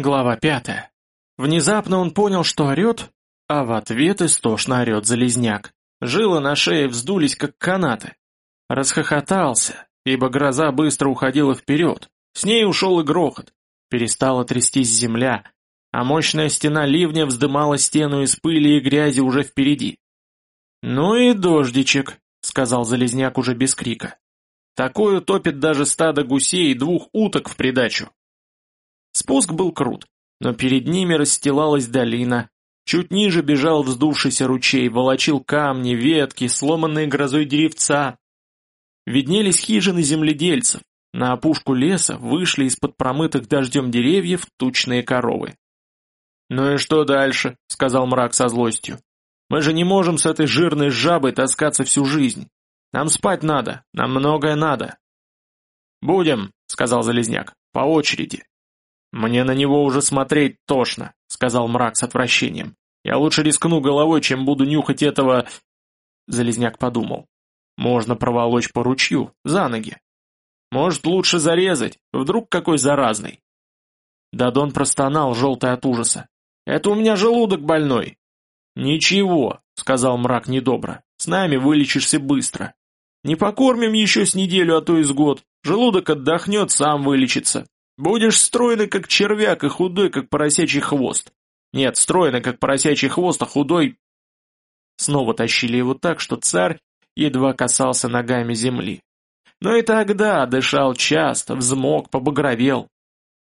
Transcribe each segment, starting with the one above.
Глава пятая. Внезапно он понял, что орет, а в ответ истошно орет Залезняк. Жилы на шее вздулись, как канаты. Расхохотался, ибо гроза быстро уходила вперед. С ней ушел и грохот. Перестала трястись земля, а мощная стена ливня вздымала стену из пыли и грязи уже впереди. «Ну и дождичек», — сказал Залезняк уже без крика. «Такое топит даже стадо гусей и двух уток в придачу. Спуск был крут, но перед ними расстилалась долина. Чуть ниже бежал вздувшийся ручей, волочил камни, ветки, сломанные грозой деревца. Виднелись хижины земледельцев. На опушку леса вышли из-под промытых дождем деревьев тучные коровы. «Ну и что дальше?» — сказал мрак со злостью. «Мы же не можем с этой жирной жабой таскаться всю жизнь. Нам спать надо, нам многое надо». «Будем», — сказал Залезняк, — «по очереди. «Мне на него уже смотреть тошно», — сказал мрак с отвращением. «Я лучше рискну головой, чем буду нюхать этого...» Залезняк подумал. «Можно проволочь по ручью, за ноги. Может, лучше зарезать, вдруг какой заразный». Дадон простонал, желтый от ужаса. «Это у меня желудок больной». «Ничего», — сказал мрак недобро, — «с нами вылечишься быстро. Не покормим еще с неделю, а то и с год. Желудок отдохнет, сам вылечится. Будешь стройный, как червяк, и худой, как поросячий хвост. Нет, стройный, как поросячий хвост, а худой... Снова тащили его так, что царь едва касался ногами земли. Но и тогда дышал часто, взмок, побагровел.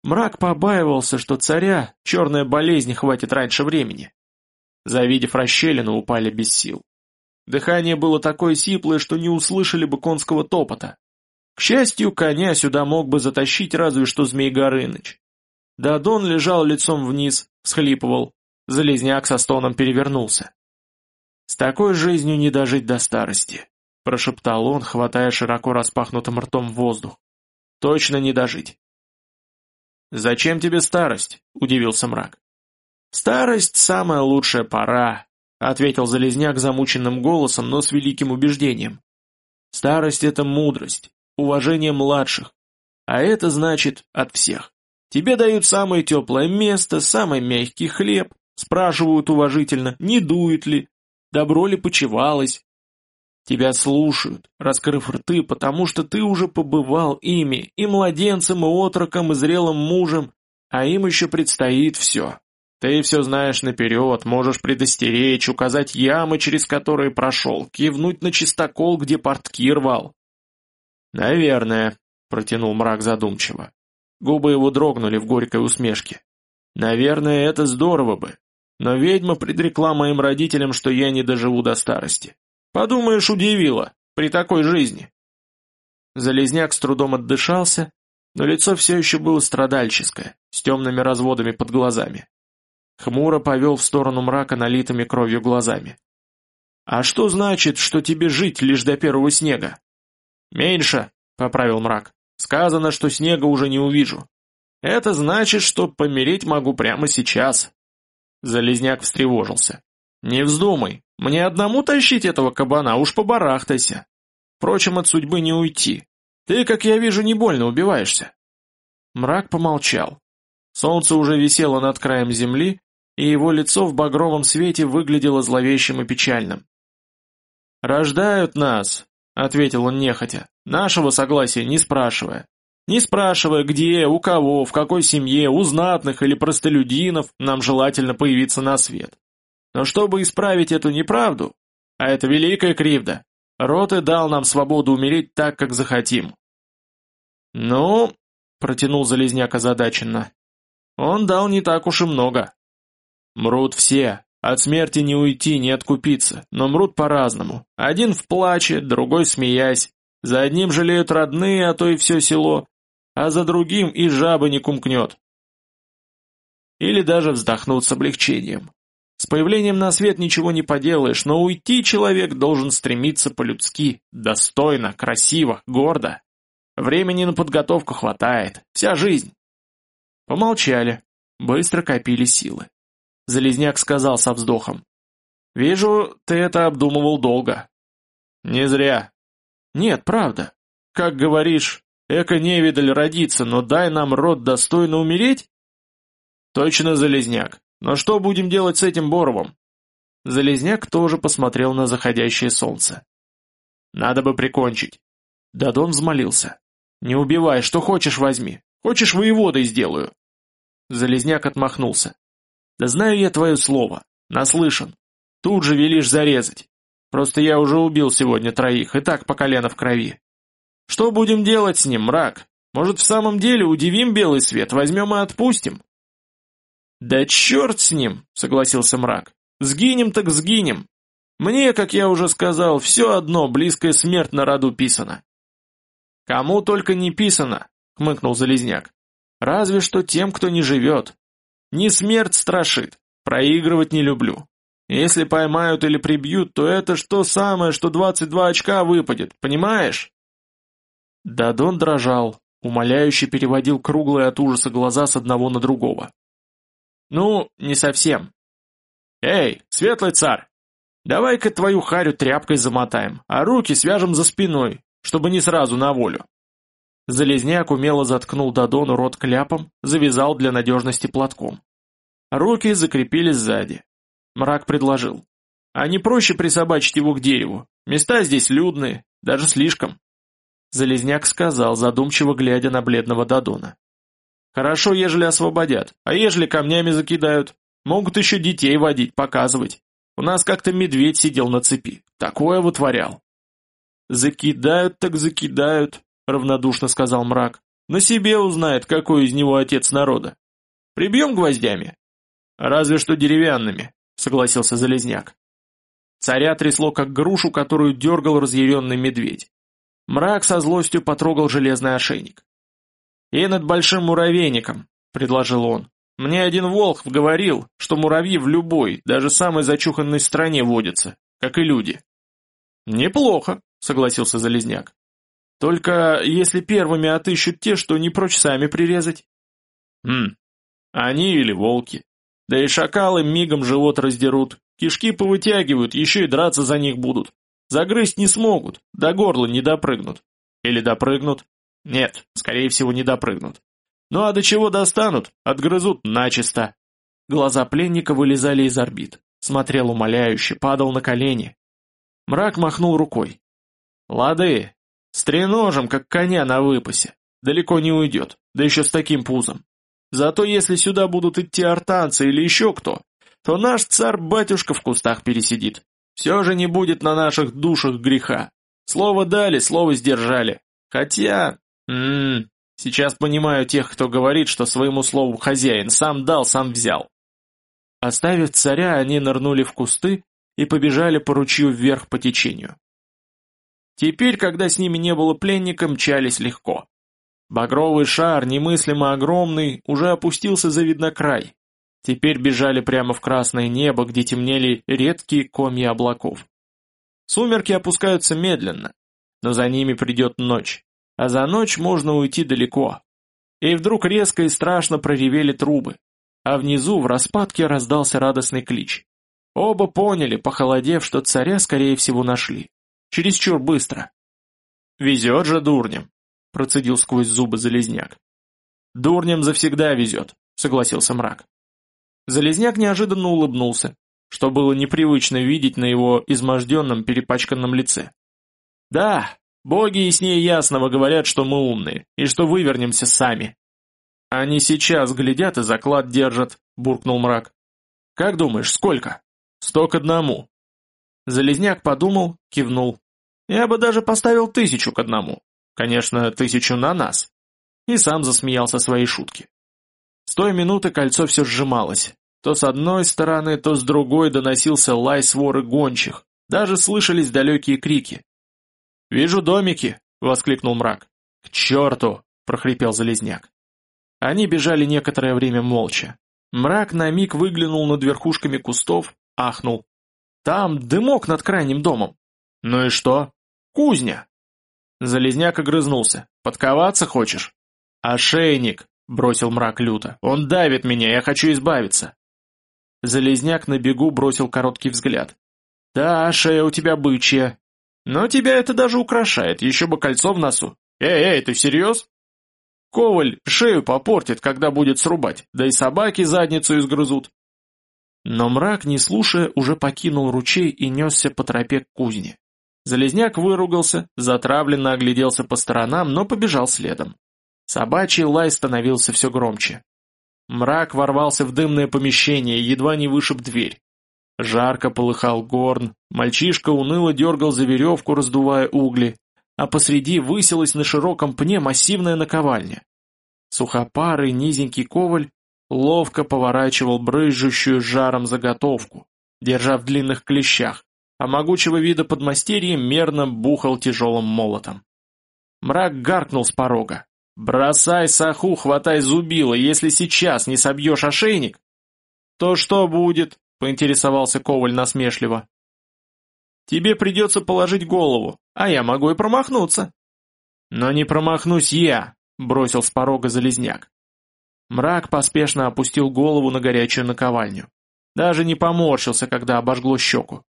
Мрак побаивался, что царя черная болезнь хватит раньше времени. Завидев расщелину, упали без сил. Дыхание было такое сиплое, что не услышали бы конского топота. К счастью, коня сюда мог бы затащить разве что Змей Горыныч. Дадон лежал лицом вниз, схлипывал. Залезняк со стоном перевернулся. «С такой жизнью не дожить до старости», — прошептал он, хватая широко распахнутым ртом воздух. «Точно не дожить». «Зачем тебе старость?» — удивился мрак. «Старость — самая лучшая пора», — ответил Залезняк замученным голосом, но с великим убеждением. «Старость — это мудрость, уважение младших. А это значит от всех. Тебе дают самое теплое место, самый мягкий хлеб, спрашивают уважительно, не дует ли, добро ли почевалось. Тебя слушают, раскрыв рты, потому что ты уже побывал ими, и младенцем, и отроком, и зрелым мужем, а им еще предстоит все. Ты все знаешь наперед, можешь предостеречь, указать ямы, через которые прошел, кивнуть на чистокол, где портки рвал. «Наверное», — протянул мрак задумчиво. Губы его дрогнули в горькой усмешке. «Наверное, это здорово бы. Но ведьма предрекла моим родителям, что я не доживу до старости. Подумаешь, удивила, при такой жизни». Залезняк с трудом отдышался, но лицо все еще было страдальческое, с темными разводами под глазами. Хмуро повел в сторону мрака налитыми кровью глазами. «А что значит, что тебе жить лишь до первого снега?» «Меньше», — поправил мрак. «Сказано, что снега уже не увижу. Это значит, что помереть могу прямо сейчас». Залезняк встревожился. «Не вздумай, мне одному тащить этого кабана, уж побарахтайся. Впрочем, от судьбы не уйти. Ты, как я вижу, не больно убиваешься». Мрак помолчал. Солнце уже висело над краем земли, и его лицо в багровом свете выглядело зловещим и печальным. «Рождают нас, ответил он нехотя, нашего согласия не спрашивая. Не спрашивая, где, у кого, в какой семье, у знатных или простолюдинов нам желательно появиться на свет. Но чтобы исправить эту неправду, а это великая кривда, род и дал нам свободу умереть так, как захотим. «Ну», — протянул Залезняк озадаченно, — «он дал не так уж и много». «Мрут все, от смерти не уйти, не откупиться, но мрут по-разному. Один в плаче, другой смеясь. За одним жалеют родные, а то и все село, а за другим и жаба не кумкнет. Или даже вздохнут с облегчением. С появлением на свет ничего не поделаешь, но уйти человек должен стремиться по-людски, достойно, красиво, гордо. Времени на подготовку хватает, вся жизнь. Помолчали, быстро копили силы. Залезняк сказал со вздохом. «Вижу, ты это обдумывал долго». «Не зря». «Нет, правда. Как говоришь, эко невидаль родиться, но дай нам род достойно умереть?» Точно Залезняк. Но что будем делать с этим Боровым? Залезняк тоже посмотрел на заходящее солнце. Надо бы прикончить. Дадон взмолился. Не убивай, что хочешь возьми. Хочешь, воеводой сделаю. Залезняк отмахнулся. Да знаю я твое слово. Наслышан. Тут же велишь зарезать. Просто я уже убил сегодня троих, и так по колено в крови. Что будем делать с ним, мрак? Может, в самом деле удивим белый свет, возьмем и отпустим? Да черт с ним, согласился мрак. Сгинем так сгинем. Мне, как я уже сказал, все одно, близкая смерть на роду писана. Кому только не писано, хмыкнул Залезняк. Разве что тем, кто не живет. Не смерть страшит, проигрывать не люблю. Если поймают или прибьют, то это что самое, что 22 очка выпадет, понимаешь? Дадон дрожал, умоляюще переводил круглые от ужаса глаза с одного на другого. Ну, не совсем. Эй, светлый царь, давай-ка твою харю тряпкой замотаем, а руки свяжем за спиной, чтобы не сразу на волю. Залезняк умело заткнул Дадону рот кляпом, завязал для надежности платком. Руки закрепили сзади. Мрак предложил. А не проще присобачить его к дереву? Места здесь людные, даже слишком. Залезняк сказал, задумчиво глядя на бледного Дадона. «Хорошо, ежели освободят, а ежели камнями закидают? Могут еще детей водить, показывать. У нас как-то медведь сидел на цепи, такое вытворял». «Закидают так закидают», — равнодушно сказал мрак. «На себе узнает, какой из него отец народа. Прибьем гвоздями?» «Разве что деревянными», — согласился Залезняк. Царя трясло, как грушу, которую дергал разъяренный медведь. Мрак со злостью потрогал железный ошейник. «И над большим муравейником», — предложил он. «Мне один Волхв говорил, что муравьи в любой, даже самой зачуханной стране водятся, как и люди». «Неплохо», — согласился Залезняк. «Только если первыми отыщут те, что не прочь сами прирезать». «Хм, они или волки. Да и шакалы мигом живот раздерут, кишки повытягивают, еще и драться за них будут. Загрызть не смогут, до горла не допрыгнут. Или допрыгнут? Нет, скорее всего не допрыгнут. Ну а до чего достанут, отгрызут начисто. Глаза пленника вылезали из орбит. Смотрел умоляюще, падал на колени. Мрак махнул рукой. Лады, стреножем, как коня на выпасе. Далеко не уйдет, да еще с таким пузом. Зато если сюда будут идти артанцы или еще кто, то наш царь-батюшка в кустах пересидит. Все же не будет на наших душах греха. Слово дали, слово сдержали. Хотя... М м-м, -м, сейчас понимаю тех, кто говорит, что своему слову хозяин сам дал, сам взял. Оставив царя, они нырнули в кусты и побежали по ручью вверх по течению. Теперь, когда с ними не было пленника, мчались легко. Багровый шар, немыслимо огромный, уже опустился за виднокрай, теперь бежали прямо в красное небо, где темнели редкие комья облаков. Сумерки опускаются медленно, но за ними придет ночь, а за ночь можно уйти далеко. И вдруг резко и страшно проревели трубы, а внизу в распадке раздался радостный клич. Оба поняли, похолодев, что царя, скорее всего, нашли. Чересчур быстро. «Везет же дурням», — процедил сквозь зубы Залезняк. «Дурням завсегда везет», — согласился мрак. Залезняк неожиданно улыбнулся, что было непривычно видеть на его изможденном перепачканном лице. «Да, боги яснее ясного говорят, что мы умные, и что вывернемся сами». «Они сейчас глядят и заклад держат», — буркнул мрак. «Как думаешь, сколько?» «Сто к одному». Залезняк подумал, кивнул. «Я бы даже поставил тысячу к одному. Конечно, тысячу на нас». И сам засмеялся своей шутки. С той минуты кольцо все сжималось. То с одной стороны, то с другой доносился лай своры гончих. Даже слышались далекие крики. «Вижу домики!» — воскликнул мрак. «К черту!» — прохрипел Залезняк. Они бежали некоторое время молча. Мрак на миг выглянул над верхушками кустов, ахнул. «Там дымок над крайним домом!» «Ну и что?» «Кузня!» Залезняк огрызнулся. «Подковаться хочешь?» «Ошейник!» — бросил мрак люто. «Он давит меня, я хочу избавиться!» Залезняк на бегу бросил короткий взгляд. «Да, шея у тебя бычья. Но тебя это даже украшает, еще бы кольцо в носу. Эй, эй, ты всерьез?» Коваль шею попортит, когда будет срубать, да и собаки задницу изгрызут. Но мрак, не слушая, уже покинул ручей и несся по тропе к кузне. Залезняк выругался, затравленно огляделся по сторонам, но побежал следом. Собачий лай становился все громче. Мрак ворвался в дымное помещение, едва не вышиб дверь. Жарко полыхал горн, мальчишка уныло дергал за веревку, раздувая угли, а посреди высилась на широком пне массивная наковальня. Сухопарый низенький коваль ловко поворачивал брызжущую жаром заготовку, держа в длинных клещах, а могучего вида подмастерье мерно бухал тяжелым молотом. Мрак гаркнул с порога. «Бросай саху, хватай зубило, если сейчас не собьешь ошейник!» «То что будет?» — поинтересовался Коваль насмешливо. «Тебе придется положить голову, а я могу и промахнуться». «Но не промахнусь я», — бросил с порога Залезняк. Мрак поспешно опустил голову на горячую наковальню. Даже не поморщился, когда обожгло щеку.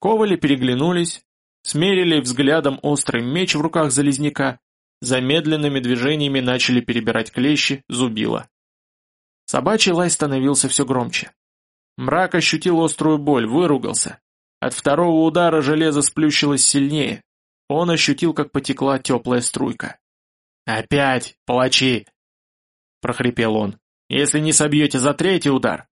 Ковали переглянулись, смерили взглядом острый меч в руках Залезняка, замедленными движениями начали перебирать клещи, зубила. Собачий лай становился все громче. Мрак ощутил острую боль, выругался. От второго удара железо сплющилось сильнее. Он ощутил, как потекла теплая струйка. «Опять, палачи!» — прохрипел он. «Если не собьете за третий удар!»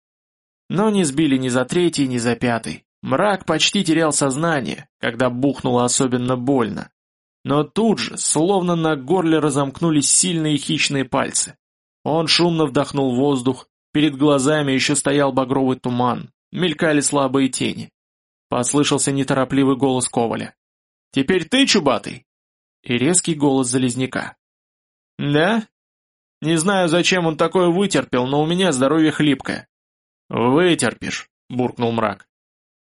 Но не сбили ни за третий, ни за пятый. Мрак почти терял сознание, когда бухнуло особенно больно. Но тут же, словно на горле разомкнулись сильные хищные пальцы. Он шумно вдохнул воздух, перед глазами еще стоял багровый туман, мелькали слабые тени. Послышался неторопливый голос Коваля. «Теперь ты, чубатый!» И резкий голос Залезняка. «Да? Не знаю, зачем он такое вытерпел, но у меня здоровье хлипкое». «Вытерпишь», — буркнул мрак.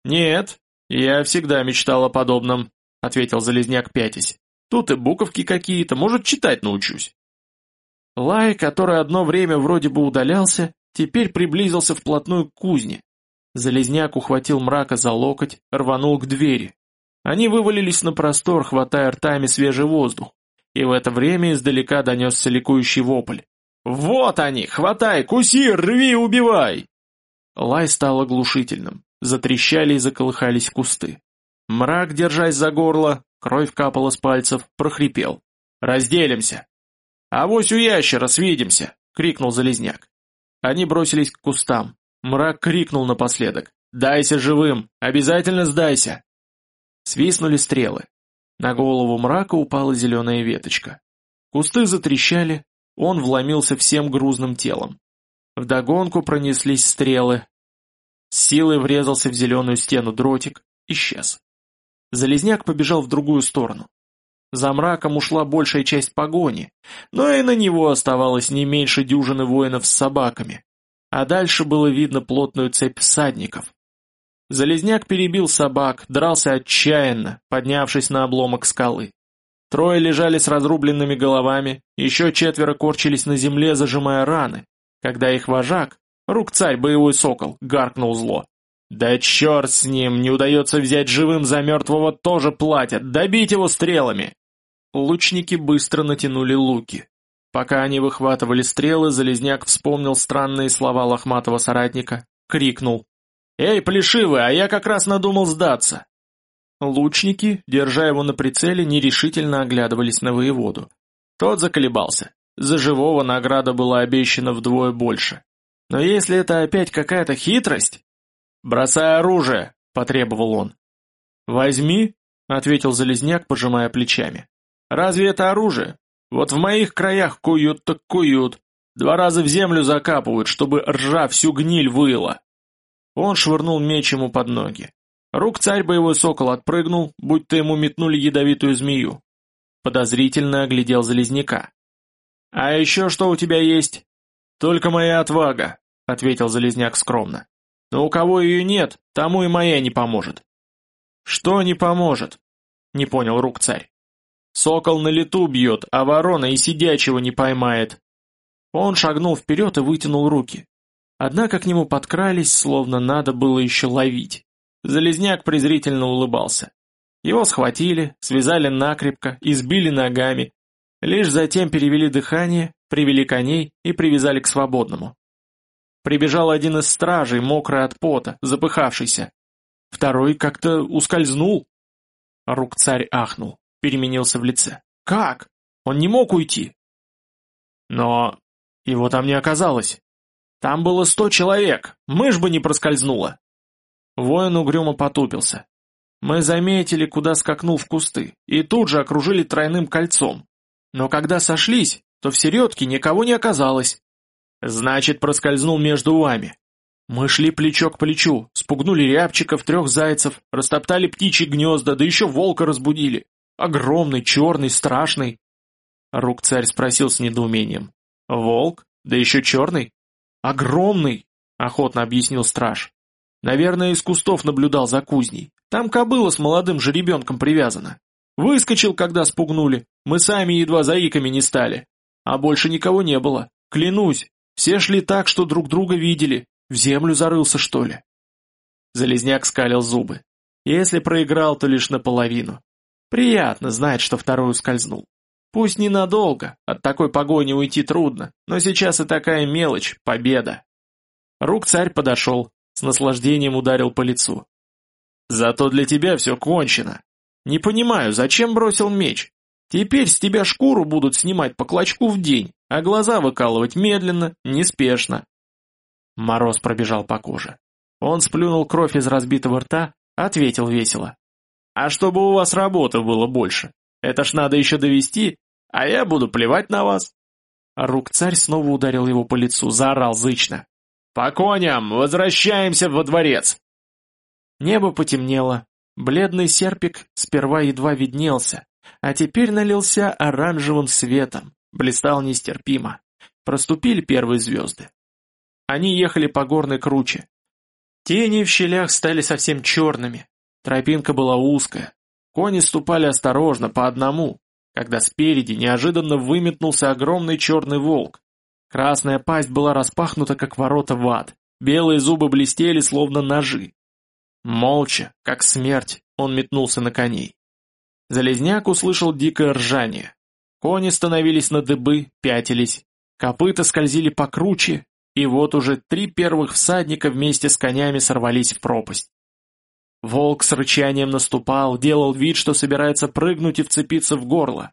«Нет, я всегда мечтал о подобном», — ответил Залезняк пятясь. «Тут и буковки какие-то, может, читать научусь». Лай, который одно время вроде бы удалялся, теперь приблизился вплотную к кузне. Залезняк ухватил мрака за локоть, рванул к двери. Они вывалились на простор, хватая ртами свежий воздух. И в это время издалека донесся ликующий вопль. «Вот они! Хватай! Куси! Рви! Убивай!» Лай стал оглушительным. Затрещали и заколыхались кусты. Мрак, держась за горло, кровь капала с пальцев, прохрипел. «Разделимся!» «Авось у ящера свидимся!» — крикнул Залезняк. Они бросились к кустам. Мрак крикнул напоследок. «Дайся живым! Обязательно сдайся!» Свистнули стрелы. На голову мрака упала зеленая веточка. Кусты затрещали, он вломился всем грузным телом. Вдогонку пронеслись стрелы, с силой врезался в зеленую стену дротик, исчез. Залезняк побежал в другую сторону. За мраком ушла большая часть погони, но и на него оставалось не меньше дюжины воинов с собаками. А дальше было видно плотную цепь всадников. Залезняк перебил собак, дрался отчаянно, поднявшись на обломок скалы. Трое лежали с разрубленными головами, еще четверо корчились на земле, зажимая раны, когда их вожак, Рук-царь, боевой сокол, гаркнул зло. «Да черт с ним, не удается взять живым за мертвого тоже платят, добить его стрелами!» Лучники быстро натянули луки. Пока они выхватывали стрелы, Залезняк вспомнил странные слова лохматого соратника, крикнул. «Эй, плешивый, а я как раз надумал сдаться!» Лучники, держа его на прицеле, нерешительно оглядывались на воеводу. Тот заколебался. За живого награда была обещана вдвое больше. Но если это опять какая-то хитрость... «Бросай оружие!» — потребовал он. «Возьми», — ответил Залезняк, пожимая плечами. «Разве это оружие? Вот в моих краях куют так куют. Два раза в землю закапывают, чтобы ржа всю гниль выла». Он швырнул меч ему под ноги. Рук царь боевой сокол отпрыгнул, будто ему метнули ядовитую змею. Подозрительно оглядел Залезняка. «А еще что у тебя есть?» «Только моя отвага», — ответил Залезняк скромно. «Но у кого ее нет, тому и моя не поможет». «Что не поможет?» — не понял рук царь. «Сокол на лету бьет, а ворона и сидячего не поймает». Он шагнул вперед и вытянул руки. Однако к нему подкрались, словно надо было еще ловить. Залезняк презрительно улыбался. Его схватили, связали накрепко, избили ногами, Лишь затем перевели дыхание, привели коней и привязали к свободному. Прибежал один из стражей, мокрый от пота, запыхавшийся. Второй как-то ускользнул. Рук царь ахнул, переменился в лице. Как? Он не мог уйти. Но его там не оказалось. Там было сто человек, мышь бы не проскользнула. Воин угрюмо потупился. Мы заметили, куда скакнул в кусты, и тут же окружили тройным кольцом. Но когда сошлись, то в середке никого не оказалось. Значит, проскользнул между вами. Мы шли плечо к плечу, спугнули рябчиков, трех зайцев, растоптали птичьи гнезда, да еще волка разбудили. Огромный, черный, страшный. Рук-царь спросил с недоумением. Волк? Да еще черный? Огромный, охотно объяснил страж. Наверное, из кустов наблюдал за кузней. Там кобыла с молодым жеребенком привязана. Выскочил, когда спугнули. Мы сами едва заиками не стали. А больше никого не было. Клянусь, все шли так, что друг друга видели. В землю зарылся, что ли?» Залезняк скалил зубы. Если проиграл, то лишь наполовину. Приятно знать, что второй ускользнул. Пусть ненадолго, от такой погони уйти трудно, но сейчас и такая мелочь — победа. Рук царь подошел, с наслаждением ударил по лицу. «Зато для тебя все кончено. Не понимаю, зачем бросил меч? Теперь с тебя шкуру будут снимать по клочку в день, а глаза выкалывать медленно, неспешно. Мороз пробежал по коже. Он сплюнул кровь из разбитого рта, ответил весело. «А чтобы у вас работы было больше, это ж надо еще довести, а я буду плевать на вас». Рук-царь снова ударил его по лицу, заорал зычно. «По коням! Возвращаемся во дворец!» Небо потемнело. Бледный серпик сперва едва виднелся, а теперь налился оранжевым светом, блистал нестерпимо. Проступили первые звезды. Они ехали по горной круче. Тени в щелях стали совсем черными, тропинка была узкая. Кони ступали осторожно, по одному, когда спереди неожиданно выметнулся огромный черный волк. Красная пасть была распахнута, как ворота в ад, белые зубы блестели, словно ножи. Молча, как смерть, он метнулся на коней. Залезняк услышал дикое ржание. Кони становились на дыбы, пятились. Копыта скользили покруче, и вот уже три первых всадника вместе с конями сорвались в пропасть. Волк с рычанием наступал, делал вид, что собирается прыгнуть и вцепиться в горло.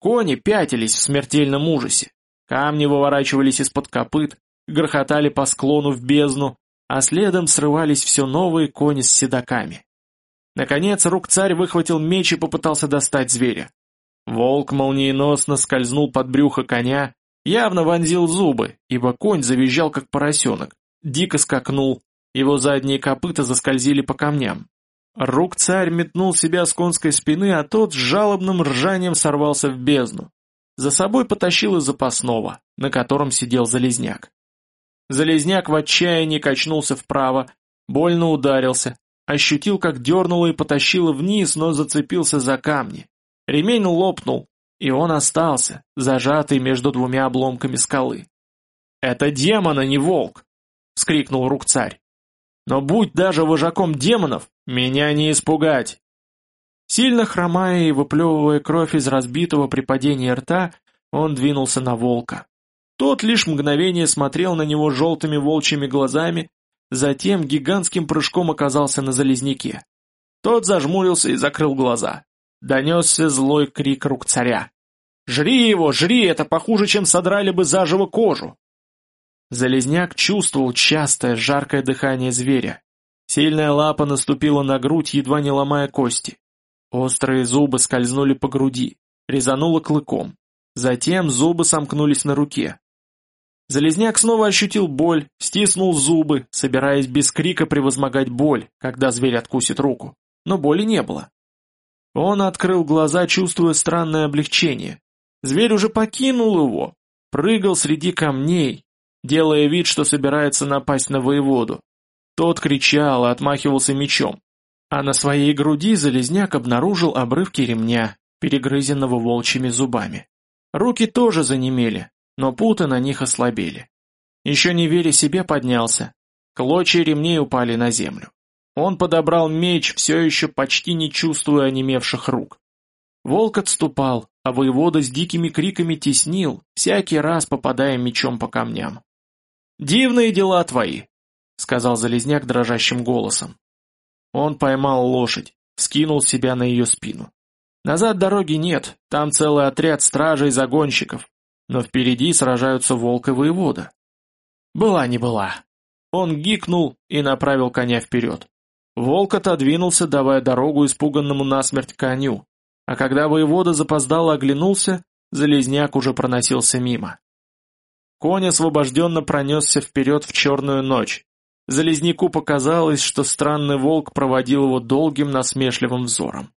Кони пятились в смертельном ужасе. Камни выворачивались из-под копыт, грохотали по склону в бездну, а следом срывались все новые кони с седаками. Наконец, рук-царь выхватил меч и попытался достать зверя. Волк молниеносно скользнул под брюхо коня, явно вонзил зубы, ибо конь завизжал как поросенок, дико скакнул, его задние копыта заскользили по камням. Рук-царь метнул себя с конской спины, а тот с жалобным ржанием сорвался в бездну. За собой потащил и запасного, на котором сидел Залезняк. Залезняк в отчаянии качнулся вправо, больно ударился, Ощутил, как дернуло и потащило вниз, но зацепился за камни. Ремень лопнул, и он остался, зажатый между двумя обломками скалы. «Это демон, а не волк!» — вскрикнул рук-царь. «Но будь даже вожаком демонов, меня не испугать!» Сильно хромая и выплевывая кровь из разбитого при падении рта, он двинулся на волка. Тот лишь мгновение смотрел на него желтыми волчьими глазами, Затем гигантским прыжком оказался на залезняке. Тот зажмурился и закрыл глаза. Донесся злой крик рук царя. «Жри его, жри, это похуже, чем содрали бы заживо кожу!» Залезняк чувствовал частое, жаркое дыхание зверя. Сильная лапа наступила на грудь, едва не ломая кости. Острые зубы скользнули по груди, резануло клыком. Затем зубы сомкнулись на руке. Залезняк снова ощутил боль, стиснул зубы, собираясь без крика превозмогать боль, когда зверь откусит руку. Но боли не было. Он открыл глаза, чувствуя странное облегчение. Зверь уже покинул его, прыгал среди камней, делая вид, что собирается напасть на воеводу. Тот кричал и отмахивался мечом. А на своей груди Залезняк обнаружил обрывки ремня, перегрызенного волчьими зубами. Руки тоже занемели, но путы на них ослабели. Еще не веря себе поднялся. Клочья ремней упали на землю. Он подобрал меч, все еще почти не чувствуя онемевших рук. Волк отступал, а воевода с дикими криками теснил, всякий раз попадая мечом по камням. «Дивные дела твои!» — сказал Залезняк дрожащим голосом. Он поймал лошадь, скинул себя на ее спину. Назад дороги нет, там целый отряд стражей и загонщиков, но впереди сражаются волк и воевода. Была не была. Он гикнул и направил коня вперед. Волк отодвинулся, давая дорогу испуганному насмерть коню, а когда воевода запоздало оглянулся, Залезняк уже проносился мимо. Конь освобожденно пронесся вперед в черную ночь. Залезняку показалось, что странный волк проводил его долгим насмешливым взором.